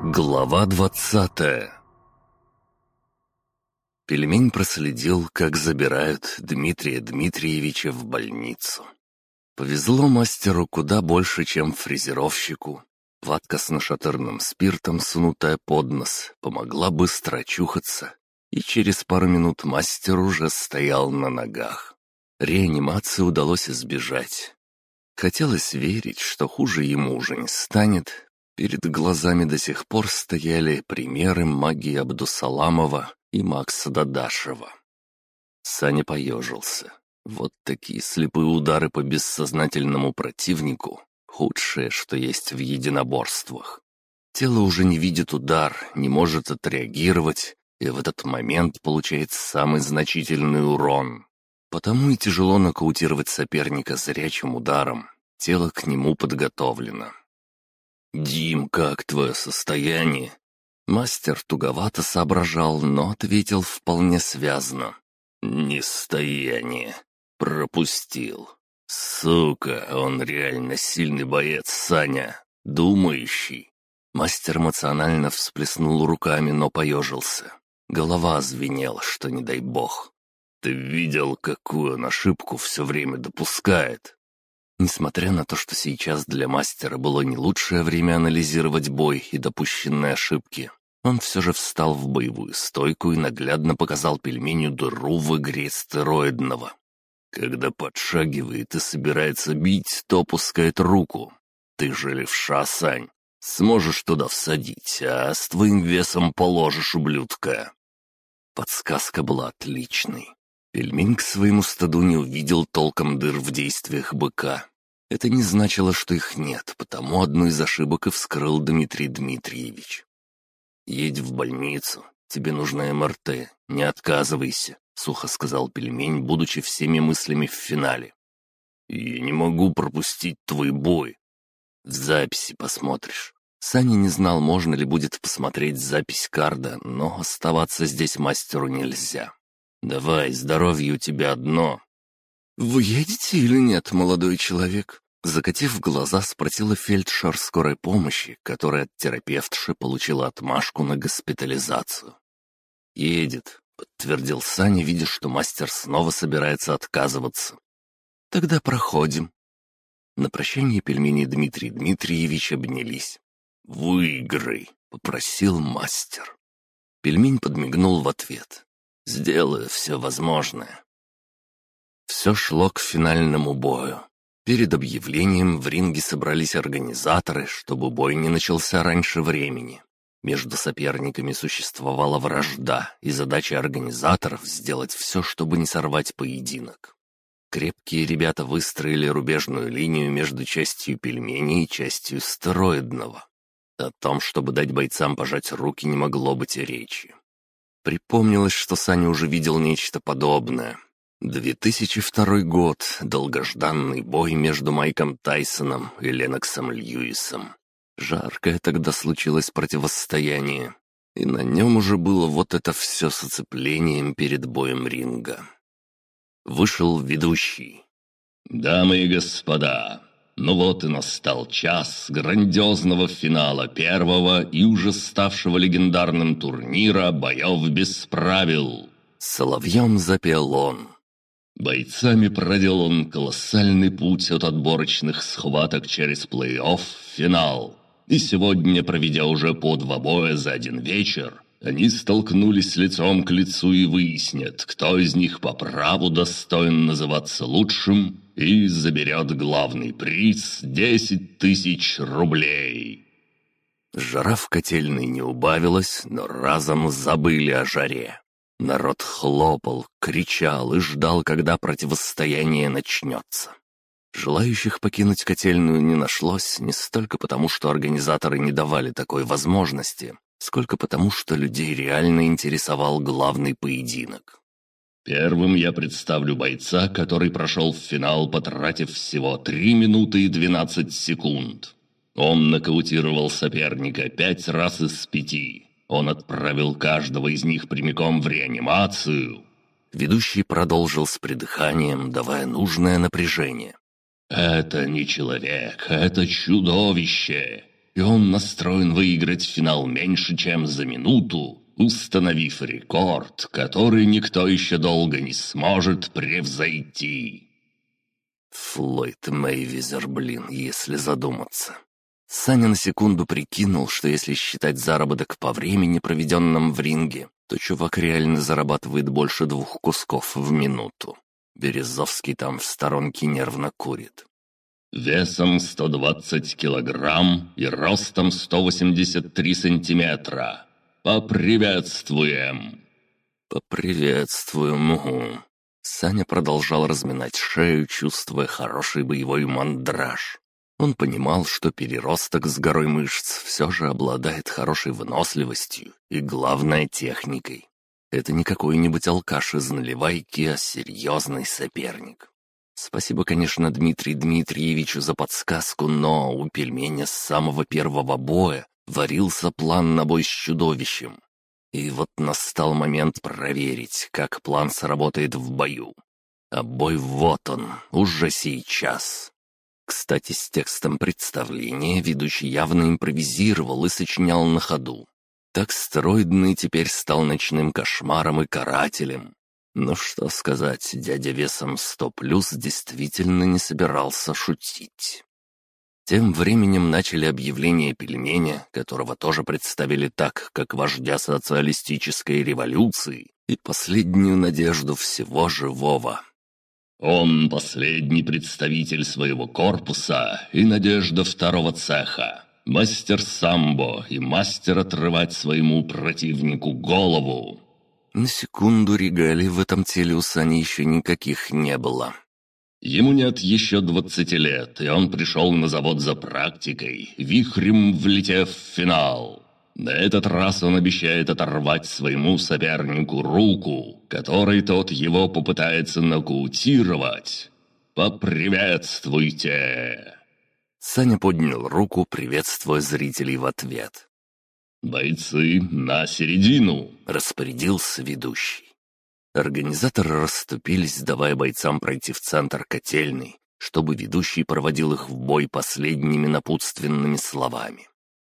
Глава двадцатая Пельмень проследил, как забирают Дмитрия Дмитриевича в больницу. Повезло мастеру куда больше, чем фрезеровщику. Ватка с нашатырным спиртом, сунутая под нос, помогла быстро очухаться, и через пару минут мастер уже стоял на ногах. Реанимации удалось избежать. Хотелось верить, что хуже ему уже не станет. Перед глазами до сих пор стояли примеры магии Абдусаламова и Макса Дадашева. Саня поежился. Вот такие слепые удары по бессознательному противнику — худшее, что есть в единоборствах. Тело уже не видит удар, не может отреагировать, и в этот момент получает самый значительный урон. Потому и тяжело нокаутировать соперника зрячим ударом. Тело к нему подготовлено. «Дим, как твое состояние?» Мастер туговато соображал, но ответил вполне связно. «Нестояние. Пропустил. Сука, он реально сильный боец, Саня. Думающий». Мастер эмоционально всплеснул руками, но поежился. Голова звенела, что не дай бог. Ты видел, какую он ошибку все время допускает?» Несмотря на то, что сейчас для мастера было не лучшее время анализировать бой и допущенные ошибки, он все же встал в боевую стойку и наглядно показал пельменю дыру в игре стероидного. Когда подшагивает и собирается бить, то опускает руку. Ты же левша, Сань. Сможешь туда всадить, а с твоим весом положишь, ублюдка. Подсказка была отличной. Пельмень к своему стаду не увидел толком дыр в действиях быка. Это не значило, что их нет, потому одну из ошибок и вскрыл Дмитрий Дмитриевич. «Едь в больницу, тебе нужна МРТ, не отказывайся», — сухо сказал пельмень, будучи всеми мыслями в финале. «Я не могу пропустить твой бой. В записи посмотришь». Саня не знал, можно ли будет посмотреть запись карда, но оставаться здесь мастеру нельзя. «Давай, здоровье у тебя одно». «Вы едете или нет, молодой человек?» Закатив глаза, спросила фельдшер скорой помощи, которая от терапевтши получила отмашку на госпитализацию. «Едет», — подтвердил Саня, видя, что мастер снова собирается отказываться. «Тогда проходим». На прощание пельмени Дмитрий Дмитриевич обнялись. «Выиграй», — попросил мастер. Пельмень подмигнул в ответ. Сделаю все возможное. Все шло к финальному бою. Перед объявлением в ринге собрались организаторы, чтобы бой не начался раньше времени. Между соперниками существовала вражда, и задача организаторов — сделать все, чтобы не сорвать поединок. Крепкие ребята выстроили рубежную линию между частью пельменей и частью стероидного. О том, чтобы дать бойцам пожать руки, не могло быть и речи. Припомнилось, что Саня уже видел нечто подобное. 2002 год, долгожданный бой между Майком Тайсоном и Леноксом Льюисом. Жаркое тогда случилось противостояние, и на нем уже было вот это все с оцеплением перед боем ринга. Вышел ведущий. «Дамы и господа, ну вот и настал час грандиозного финала первого и уже ставшего легендарным турнира боев без правил. Соловьем запел он. Бойцами проделан колоссальный путь от отборочных схваток через плей-офф в финал. И сегодня, проведя уже по два боя за один вечер, они столкнулись лицом к лицу и выяснят, кто из них по праву достоин называться лучшим и заберет главный приз — десять тысяч рублей. Жара в котельной не убавилась, но разом забыли о жаре. Народ хлопал, кричал и ждал, когда противостояние начнется. Желающих покинуть котельную не нашлось не столько потому, что организаторы не давали такой возможности, сколько потому, что людей реально интересовал главный поединок. Первым я представлю бойца, который прошел в финал, потратив всего 3 минуты и 12 секунд. Он нокаутировал соперника пять раз из пяти. Он отправил каждого из них прямиком в реанимацию. Ведущий продолжил с придыханием, давая нужное напряжение. «Это не человек, это чудовище. И он настроен выиграть финал меньше, чем за минуту, установив рекорд, который никто еще долго не сможет превзойти. Флойд Мэйвизер, блин, если задуматься. Саня на секунду прикинул, что если считать заработок по времени, проведенном в ринге, то чувак реально зарабатывает больше двух кусков в минуту. Березовский там в сторонке нервно курит. «Весом 120 килограмм и ростом 183 сантиметра. Поприветствуем!» «Поприветствуем, угу». Саня продолжал разминать шею, чувствуя хороший боевой мандраж. Он понимал, что переросток с горой мышц все же обладает хорошей выносливостью и, главной техникой. Это не какой-нибудь алкаш из наливайки, а серьезный соперник. Спасибо, конечно, Дмитрию Дмитриевичу за подсказку, но у пельменя с самого первого боя варился план на бой с чудовищем. И вот настал момент проверить, как план сработает в бою. А бой вот он, уже сейчас. Кстати, с текстом представления ведущий явно импровизировал и сочинял на ходу. Так стероидный теперь стал ночным кошмаром и карателем. Ну что сказать, дядя весом сто плюс действительно не собирался шутить. Тем временем начали объявление пельменя, которого тоже представили так, как вождя социалистической революции и последнюю надежду всего живого. Он последний представитель своего корпуса и надежда второго цеха. Мастер самбо и мастер отрывать своему противнику голову. На секунду регалий в этом теле у Сани еще никаких не было. Ему нет еще двадцати лет, и он пришел на завод за практикой, вихрем влетев в финал. На этот раз он обещает оторвать своему сопернику руку, которой тот его попытается нокаутировать. Поприветствуйте!» Саня поднял руку, приветствуя зрителей в ответ. «Бойцы на середину!» — распорядился ведущий. Организаторы расступились, давая бойцам пройти в центр котельной, чтобы ведущий проводил их в бой последними напутственными словами.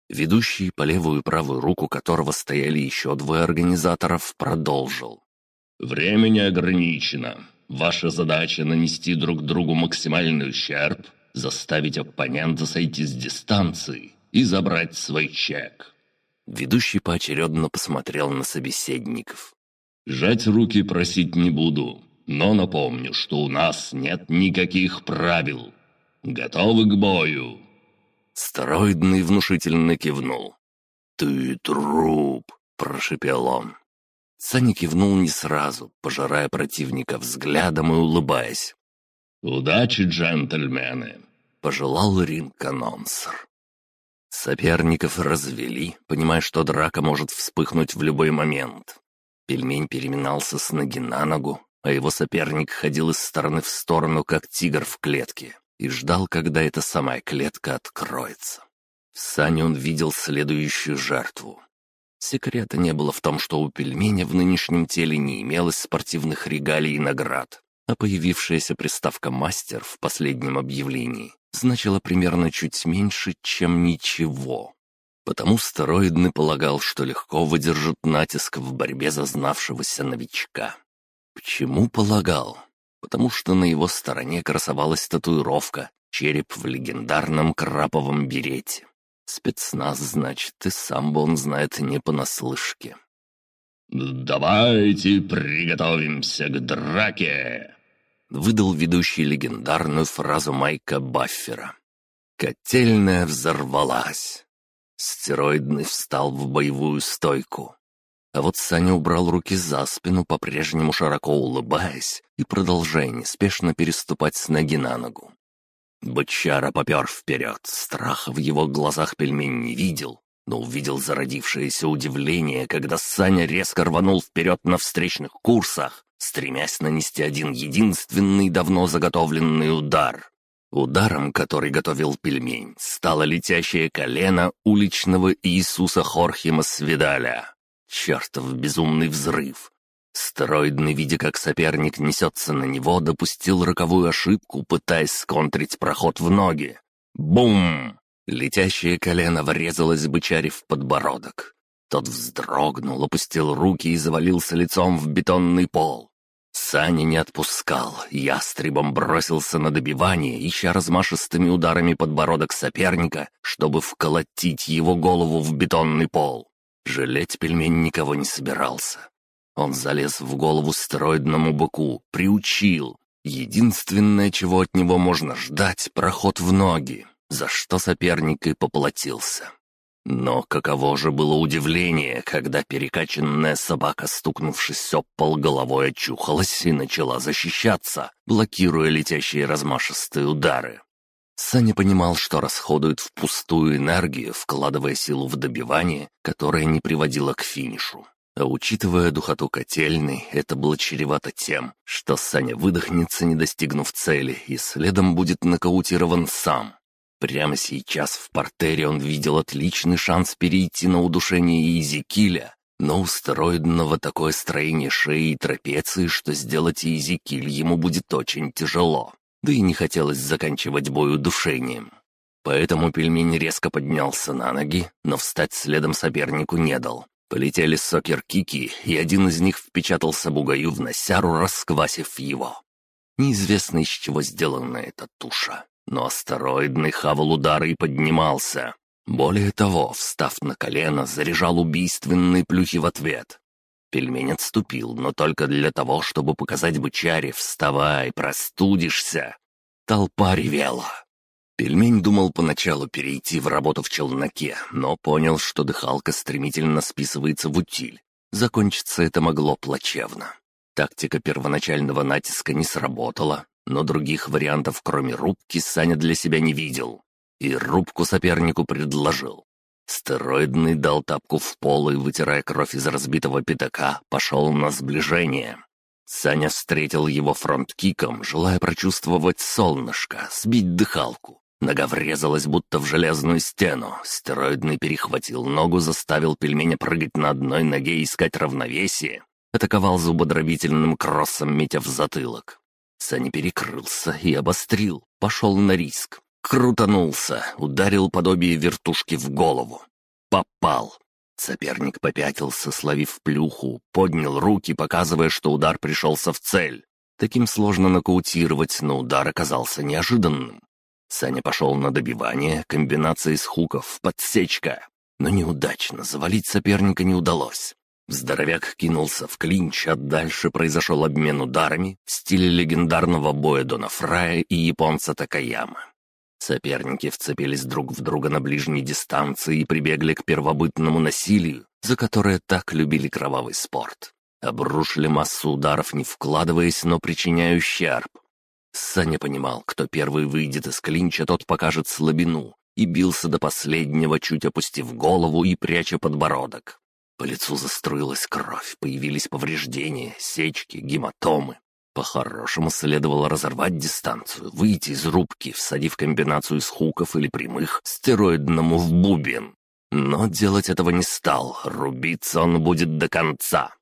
Ведущий, по левую и правую руку которого стояли еще двое организаторов, продолжил. «Время не ограничено. Ваша задача — нанести друг другу максимальный ущерб, заставить оппонента сойти с дистанции и забрать свой чек». Ведущий поочередно посмотрел на собеседников. «Жать руки просить не буду, но напомню, что у нас нет никаких правил. Готовы к бою?» Стероидный внушительно кивнул. «Ты труп!» — прошепел он. Саня кивнул не сразу, пожирая противника взглядом и улыбаясь. «Удачи, джентльмены!» — пожелал ринг-анонсер. Соперников развели, понимая, что драка может вспыхнуть в любой момент. Пельмень переминался с ноги на ногу, а его соперник ходил из стороны в сторону, как тигр в клетке и ждал, когда эта самая клетка откроется. В сане он видел следующую жертву. Секрета не было в том, что у пельменя в нынешнем теле не имелось спортивных регалий и наград, а появившаяся приставка «мастер» в последнем объявлении значила примерно чуть меньше, чем ничего. Потому стероидный полагал, что легко выдержит натиск в борьбе зазнавшегося новичка. Почему полагал? потому что на его стороне красовалась татуировка «Череп в легендарном краповом берете». Спецназ, значит, и сам бы он знает не понаслышке. «Давайте приготовимся к драке!» Выдал ведущий легендарную фразу Майка Баффера. Котельная взорвалась. Стероидный встал в боевую стойку. А вот Саня убрал руки за спину, по-прежнему широко улыбаясь и продолжая неспешно переступать с ноги на ногу. Бычара попер вперед, страха в его глазах пельмень не видел, но увидел зародившееся удивление, когда Саня резко рванул вперед на встречных курсах, стремясь нанести один единственный давно заготовленный удар. Ударом, который готовил пельмень, стало летящее колено уличного Иисуса Хорхима Свидаля. Чертов безумный взрыв! Стероидный, видя, как соперник несется на него, допустил роковую ошибку, пытаясь сконтрить проход в ноги. Бум! Летящее колено врезалось бычаре в подбородок. Тот вздрогнул, опустил руки и завалился лицом в бетонный пол. Саня не отпускал, ястребом бросился на добивание, ища размашистыми ударами подбородок соперника, чтобы вколотить его голову в бетонный пол. Жалеть пельмень никого не собирался. Он залез в голову стероидному быку, приучил. Единственное, чего от него можно ждать — проход в ноги, за что соперник и поплатился. Но каково же было удивление, когда перекачанная собака, стукнувшись об пол головой, очухалась и начала защищаться, блокируя летящие размашистые удары. Саня понимал, что расходует впустую энергию, вкладывая силу в добивание, которая не приводила к финишу. А учитывая духоту котельной, это было чревато тем, что Саня выдохнется, не достигнув цели, и следом будет нокаутирован сам. Прямо сейчас в портере он видел отличный шанс перейти на удушение Изикиля, но у стероидного такое строение шеи и трапеции, что сделать Изикиль ему будет очень тяжело, да и не хотелось заканчивать бой удушением. Поэтому пельмень резко поднялся на ноги, но встать следом сопернику не дал. Полетели сокер-кики, и один из них впечатался бугаю в носяру, расквасив его. Неизвестно, из чего сделана эта туша. Но астероидный хавал удары и поднимался. Более того, встав на колено, заряжал убийственные плюхи в ответ. Пельмень отступил, но только для того, чтобы показать бычаре «Вставай, простудишься!» Толпа ревела. Пельмень думал поначалу перейти в работу в челноке, но понял, что дыхалка стремительно списывается в утиль. Закончиться это могло плачевно. Тактика первоначального натиска не сработала, но других вариантов, кроме рубки, Саня для себя не видел. И рубку сопернику предложил. Стероидный дал тапку в пол и, вытирая кровь из разбитого пятака, пошел на сближение. Саня встретил его фронт-киком, желая прочувствовать солнышко, сбить дыхалку. Нога врезалась будто в железную стену. Стероидный перехватил ногу, заставил пельменя прыгать на одной ноге и искать равновесие. Атаковал зубодробительным кроссом, метя в затылок. Саня перекрылся и обострил, пошел на риск. Крутанулся, ударил подобие вертушки в голову. Попал. Соперник попятился, словив плюху, поднял руки, показывая, что удар пришелся в цель. Таким сложно нокаутировать, но удар оказался неожиданным. Саня пошел на добивание, комбинация из хуков, подсечка. Но неудачно, завалить соперника не удалось. Здоровяк кинулся в клинч, а дальше произошел обмен ударами в стиле легендарного боя Дона Фрая и японца Такаяма. Соперники вцепились друг в друга на ближней дистанции и прибегли к первобытному насилию, за которое так любили кровавый спорт. Обрушили массу ударов, не вкладываясь, но причиняя ущерб. Саня понимал, кто первый выйдет из клинча, тот покажет слабину, и бился до последнего, чуть опустив голову и пряча подбородок. По лицу заструилась кровь, появились повреждения, сечки, гематомы. По-хорошему следовало разорвать дистанцию, выйти из рубки, всадив комбинацию из хуков или прямых стероидному в бубен. Но делать этого не стал, рубиться он будет до конца.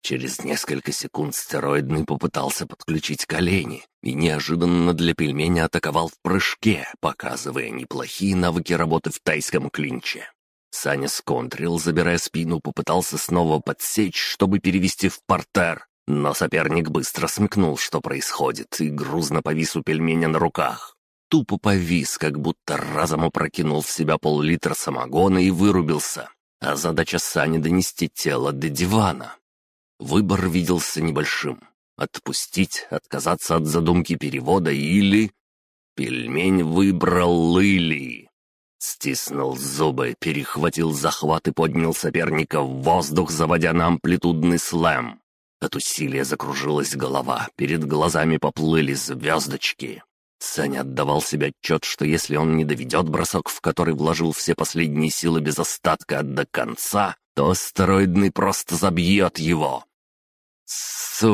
Через несколько секунд стероидный попытался подключить колени и неожиданно для пельменя атаковал в прыжке, показывая неплохие навыки работы в тайском клинче. Саня сконтрил, забирая спину, попытался снова подсечь, чтобы перевести в портер, но соперник быстро смекнул, что происходит, и грузно повис у пельменя на руках. Тупо повис, как будто разом опрокинул в себя пол-литра самогона и вырубился. А задача Сани донести тело до дивана. Выбор виделся небольшим. Отпустить, отказаться от задумки перевода или... Пельмень выбрал Лыли. Стиснул зубы, перехватил захват и поднял соперника в воздух, заводя на амплитудный слэм. От усилия закружилась голова, перед глазами поплыли звездочки. Саня отдавал себе отчет, что если он не доведет бросок, в который вложил все последние силы без остатка до конца, то астероидный просто забьет его. «Сука!»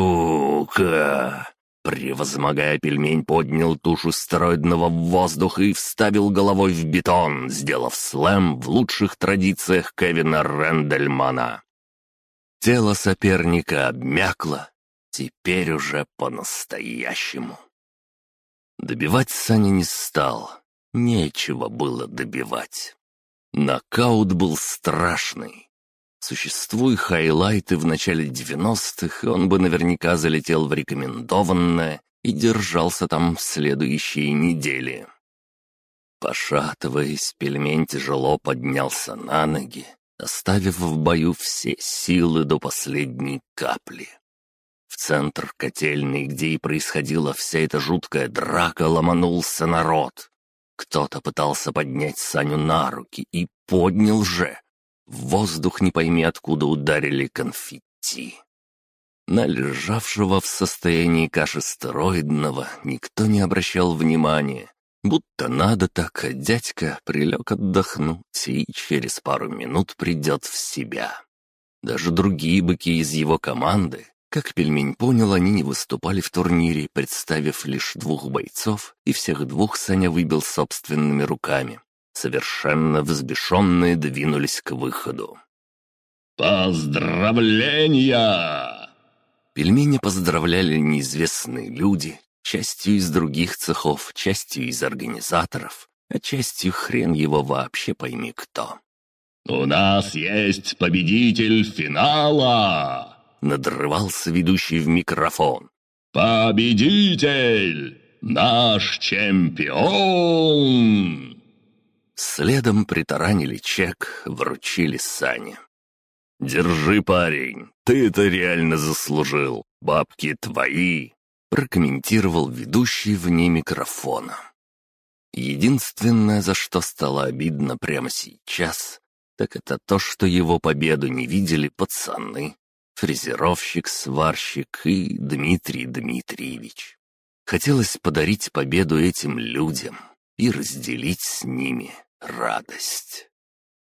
Превозмогая пельмень, поднял тушу стероидного в воздух и вставил головой в бетон, сделав слэм в лучших традициях Кевина Рэндельмана. Тело соперника обмякло, теперь уже по-настоящему. Добивать Саня не стал. Нечего было добивать. Нокаут был страшный. Существуя хайлайты в начале 90-х, он бы наверняка залетел в рекомендованное и держался там в следующие недели. Пошатываясь, пельмень тяжело поднялся на ноги, оставив в бою все силы до последней капли. В центр котельной, где и происходила вся эта жуткая драка, ломанулся народ. Кто-то пытался поднять Саню на руки и поднял же. В воздух не пойми откуда ударили конфетти. На лежавшего в состоянии каши стероидного никто не обращал внимания. Будто надо так, а дядька прилег отдохнуть и через пару минут придет в себя. Даже другие быки из его команды, как пельмень понял, они не выступали в турнире, представив лишь двух бойцов, и всех двух Саня выбил собственными руками. Совершенно взбешенные двинулись к выходу. «Поздравления!» Пельмени поздравляли неизвестные люди, частью из других цехов, частью из организаторов, а частью хрен его вообще пойми кто. «У нас есть победитель финала!» Надрывался ведущий в микрофон. «Победитель! Наш чемпион!» Следом притаранили чек, вручили Сане. «Держи, парень, ты это реально заслужил. Бабки твои!» прокомментировал ведущий вне микрофона. Единственное, за что стало обидно прямо сейчас, так это то, что его победу не видели пацаны, фрезеровщик, сварщик и Дмитрий Дмитриевич. Хотелось подарить победу этим людям и разделить с ними радость.